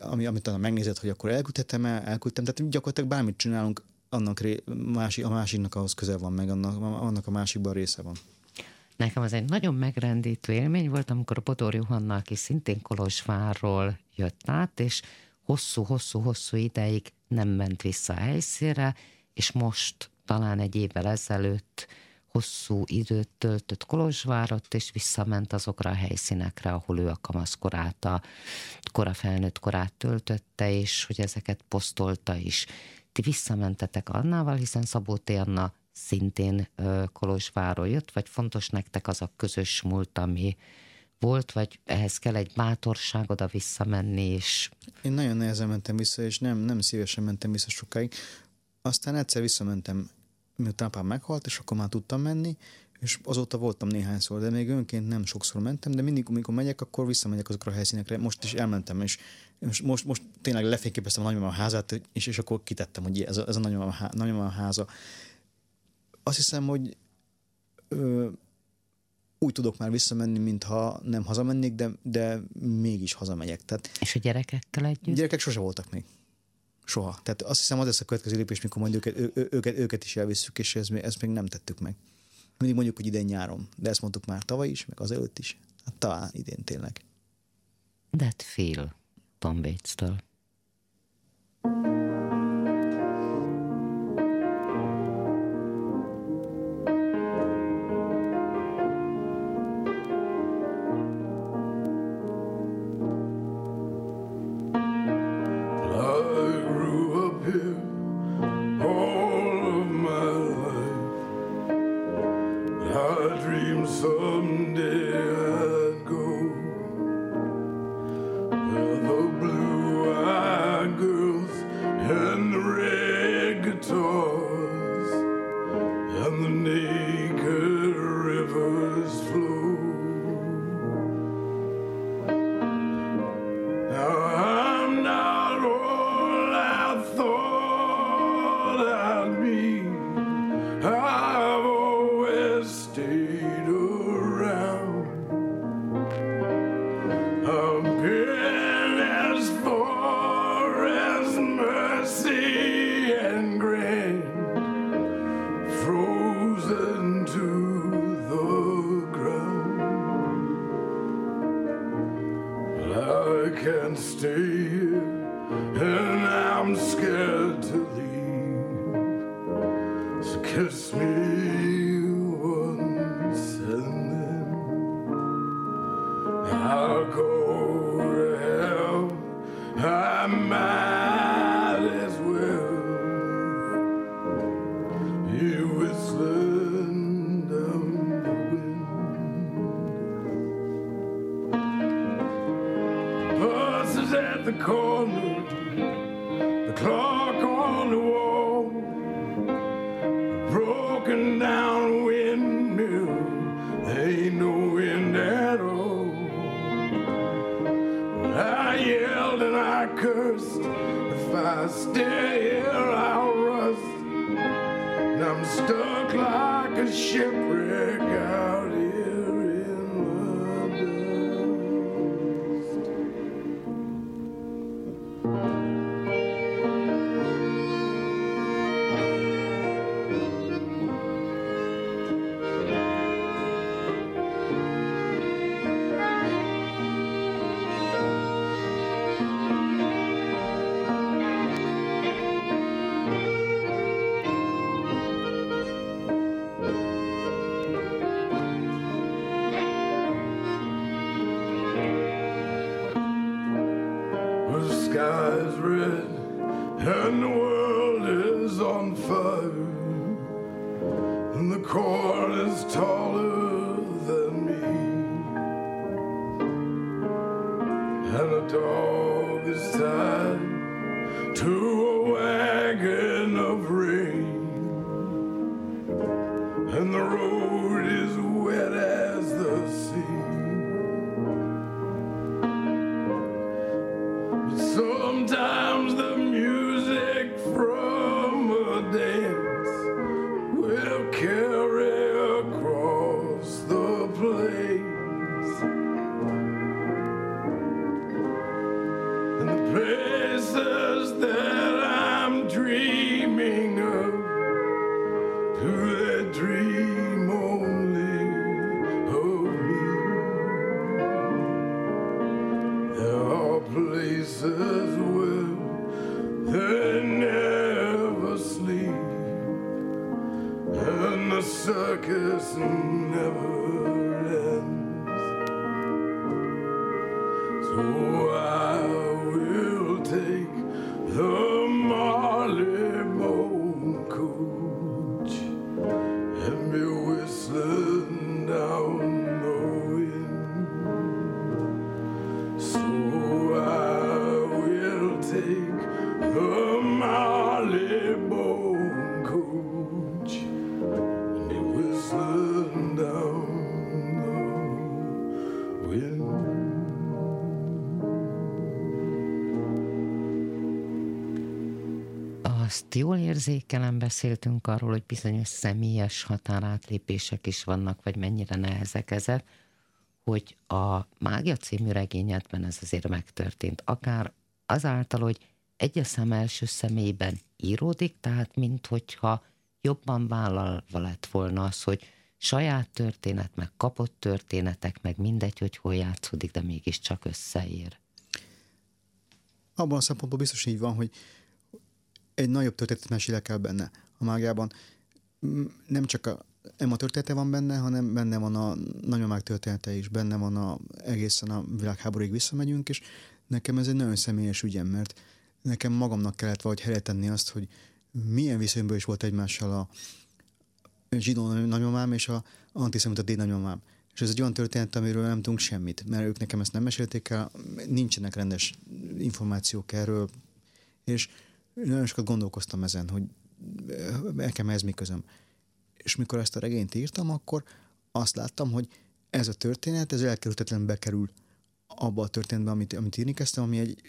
ami, amit utána megnézett, hogy akkor elküldhetem el, elküldtem, tehát gyakorlatilag bármit csinálunk, annak ré, másik, a másiknak ahhoz közel van, meg annak, annak a másikban része van. Nekem az egy nagyon megrendítő élmény volt, amikor a Bodor Johanna, aki szintén Kolozsvárról jött át, és hosszú-hosszú-hosszú ideig nem ment vissza a helyszínre, és most talán egy évvel ezelőtt hosszú időt töltött Kolozsvárot, és visszament azokra a helyszínekre, ahol ő a kamaszkorát, a kora felnőtt korát töltötte, és hogy ezeket posztolta is. Ti visszamentetek Annával, hiszen Szabó T. Anna szintén Kolozsváról jött, vagy fontos nektek az a közös múlt, ami volt, vagy ehhez kell egy bátorság oda visszamenni, és Én nagyon nehezen mentem vissza, és nem, nem szívesen mentem vissza sokáig. Aztán egyszer visszamentem, miután apám meghalt, és akkor már tudtam menni, és azóta voltam néhányszor, de még önként nem sokszor mentem, de mindig, amikor megyek, akkor visszamegyek azokra a helyszínekre. Most is elmentem, és most, most, most tényleg lefényképeztem a nagymamám házát, és, és akkor kitettem, hogy ez a, ez a nagymamám, há- nagymamám háza. Azt hiszem, hogy ö, úgy tudok már visszamenni, mintha nem hazamennék, de, de mégis hazamegyek. Tehát és a gyerekekkel együtt. Gyerekek sose voltak még. Soha. Tehát azt hiszem, az lesz a következő lépés, mikor majd őket, ő, őket, őket is elvisszük, és ezt ezt még nem tettük meg. Mindig mondjuk, hogy idén nyáron, de ezt mondtuk már tavaly is, meg azelőtt is. Hát talán idén tényleg. That feel Tom Waits-től. love. Jól érzékelem, beszéltünk arról, hogy bizonyos személyes határátlépések is vannak, vagy mennyire nehezek ezek, hogy a Mágia című regényedben ez azért megtörtént. Akár azáltal, hogy egyes szem első személyben íródik, tehát mint hogyha jobban vállalva lett volna az, hogy saját történet, meg kapott történetek, meg mindegy, hogy hol játszódik, de mégiscsak összeér. Abban a szempontból biztos így van, hogy egy nagyobb történetet mesélek el benne a mágiában. Nem csak a Emma története van benne, hanem benne van a nagymamák története is, benne van a, egészen a világháborúig visszamegyünk, és nekem ez egy nagyon személyes ügyem, mert nekem magamnak kellett valahogy helyre tenni azt, hogy milyen viszonyban is volt egymással a zsidó nagymamám és a antiszemita dédnagymamám. És ez egy olyan történet, amiről nem tudunk semmit, mert ők nekem ezt nem mesélték el, nincsenek rendes információk erről, és nagyon sokat gondolkoztam ezen, hogy eh, nekem ez mi közöm. És mikor ezt a regényt írtam, akkor azt láttam, hogy ez a történet, ez elkerülhetetlen bekerül abba a történetbe, amit, amit írni kezdtem, ami egy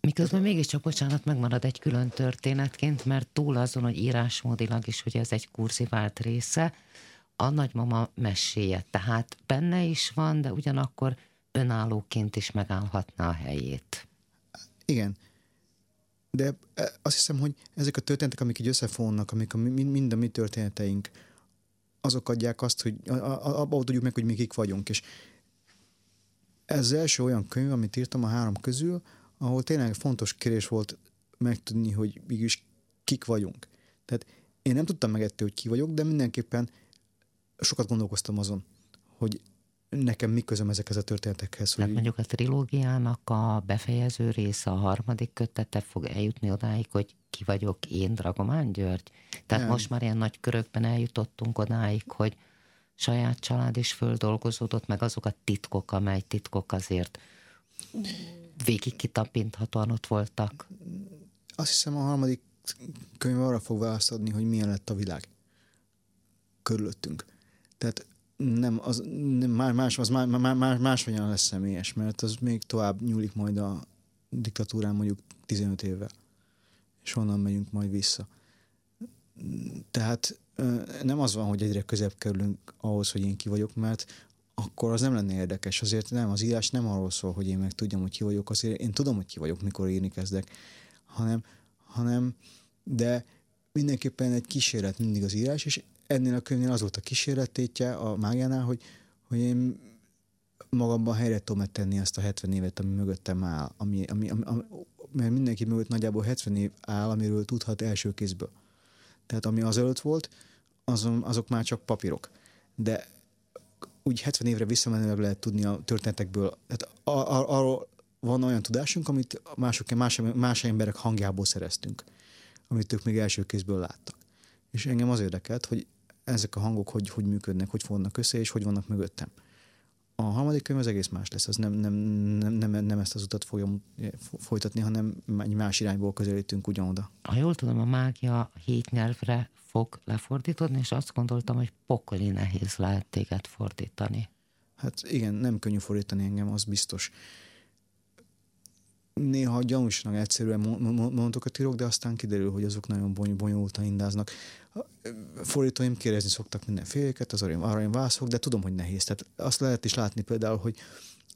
Miközben mégiscsak, bocsánat, megmarad egy külön történetként, mert túl azon, hogy írásmódilag is, hogy ez egy kurzivált része, a nagymama meséje. Tehát benne is van, de ugyanakkor önállóként is megállhatná a helyét. Igen. De eh, azt hiszem, hogy ezek a történetek, amik így összefonnak, amik a, mi- mind a mi történeteink, azok adják azt, hogy abban tudjuk meg, hogy mi kik vagyunk. És ez az első olyan könyv, amit írtam a három közül, ahol tényleg fontos kérdés volt megtudni, hogy mégis kik vagyunk. Tehát én nem tudtam meg ettől, hogy ki vagyok, de mindenképpen sokat gondolkoztam azon, hogy nekem mi közöm ezekhez a történetekhez. Tehát Hogy mondjuk a trilógiának a befejező része, a harmadik kötete fog eljutni odáig, hogy ki vagyok én, Dragomán György? Tehát Nem. most már ilyen nagy körökben eljutottunk odáig, hogy saját család is földolgozódott, meg azok a titkok, amely titkok azért végig kitapinthatóan ott voltak. azt hiszem a harmadik könyv arra fog választ adni, hogy milyen lett a világ körülöttünk. Tehát nem, az, nem más, más, az más, más, máshogyan lesz személyes, mert az még tovább nyúlik majd a diktatúrán mondjuk 15 évvel, és onnan megyünk majd vissza. Tehát nem az van, hogy egyre közebb kerülünk ahhoz, hogy én ki vagyok, mert akkor az nem lenne érdekes. Azért nem, az írás nem arról szól, hogy én meg tudjam, hogy ki vagyok, azért én tudom, hogy ki vagyok, mikor írni kezdek, hanem, hanem de mindenképpen egy kísérlet mindig az írás, és ennél a könyvnél az volt a kísérletétje a mágiánál, hogy, hogy én magamban helyre tudom tenni azt a 70 évet, ami mögöttem áll, ami, ami, ami, ami, mert mindenki mögött nagyjából 70 év áll, amiről tudhat első kézből. Tehát ami azelőtt volt, azon, azok már csak papírok. De úgy 70 évre visszamenőleg lehet tudni a történetekből. Tehát ar- ar- arról van olyan tudásunk, amit mások, más, más emberek hangjából szereztünk, amit ők még első kézből láttak. És engem az érdekelt, hogy ezek a hangok hogy, hogy működnek, hogy fognak össze, és hogy vannak mögöttem. A harmadik könyv az egész más lesz, az nem, nem, nem, nem, nem ezt az utat fogja folytatni, hanem egy más irányból közelítünk ugyanoda. Ha jól tudom, a mágia hét nyelvre fog lefordítani, és azt gondoltam, hogy pokoli nehéz lehet téged fordítani. Hát igen, nem könnyű fordítani engem, az biztos. Néha gyanúsan egyszerűen mo- mo- mondatokat írok, de aztán kiderül, hogy azok nagyon bony- bonyolultan indáznak. A Fordítóim kérdezni szoktak mindenféleket, az arra én válaszolok, de tudom, hogy nehéz. Tehát azt lehet is látni például, hogy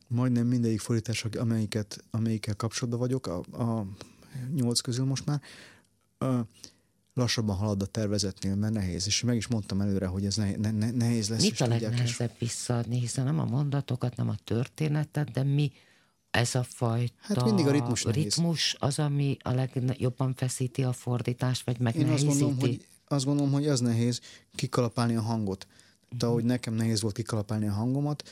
majdnem mindegyik fordítás, amelyiket, amelyikkel kapcsolatban vagyok, a, a nyolc közül most már, a, lassabban halad a tervezetnél, mert nehéz. És meg is mondtam előre, hogy ez nehéz, ne, ne, nehéz lesz. Mit a tudják, és- legnehezebb visszaadni, hiszen nem a mondatokat, nem a történetet, de mi ez a fajta Hát mindig a ritmus ritmus az, ami a legjobban feszíti a fordítást, vagy Én azt gondolom, hogy, azt gondolom, hogy az nehéz kikalapálni a hangot. De ahogy nekem nehéz volt kikalapálni a hangomat,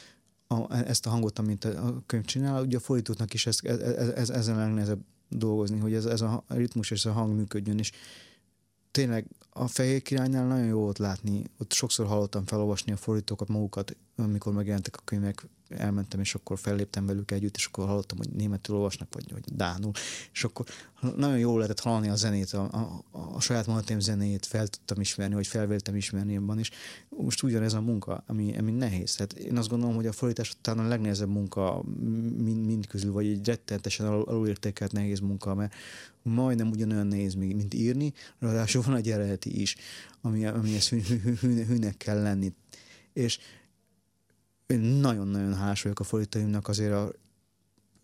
a, ezt a hangot, amit a könyv csinál, ugye a fordítóknak is ez, ez, ez, ezen a legnehezebb dolgozni, hogy ez, ez a ritmus és a hang működjön, és tényleg a Fehér Királynál nagyon jó volt látni, ott sokszor hallottam felolvasni a fordítókat magukat, amikor megjelentek a könyvek, elmentem, és akkor felléptem velük együtt, és akkor hallottam, hogy németül olvasnak, vagy, vagy dánul, és akkor nagyon jól lehetett hallani a zenét, a, a, a saját mondatém zenét fel tudtam ismerni, vagy felvéltem ismerni abban is. Most ugyanez a munka, ami, ami nehéz. Tehát én azt gondolom, hogy a fordítás talán a legnehezebb munka mind, mind közül, vagy egy rettenetesen alul, alulértékelt nehéz munka, mert majdnem ugyanolyan nehéz, mint írni, ráadásul van egy eredeti is, ami, hű, hű, hű, hűnek kell lenni. És én nagyon-nagyon hálás vagyok a fordítóimnak azért a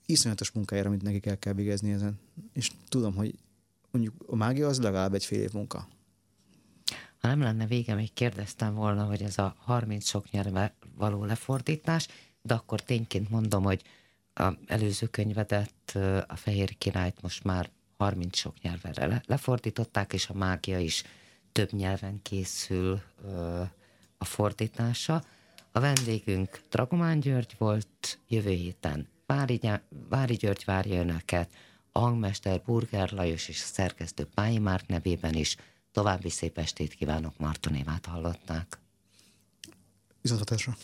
iszonyatos munkájára, amit nekik el kell végezni ezen. És tudom, hogy mondjuk a mágia az legalább egy fél év munka. Ha nem lenne vége, még kérdeztem volna, hogy ez a 30 sok nyelve való lefordítás, de akkor tényként mondom, hogy a előző könyvedet, a Fehér Királyt most már 30 sok nyelvre le- lefordították, és a mágia is több nyelven készül a fordítása. A vendégünk Dragomán György volt, jövő héten Vári, Vári György várja önöket, hangmester Burger Lajos és a szerkesztő Pályi Márk nevében is. További szép estét kívánok, Marton Évát hallották. Viszontatásra.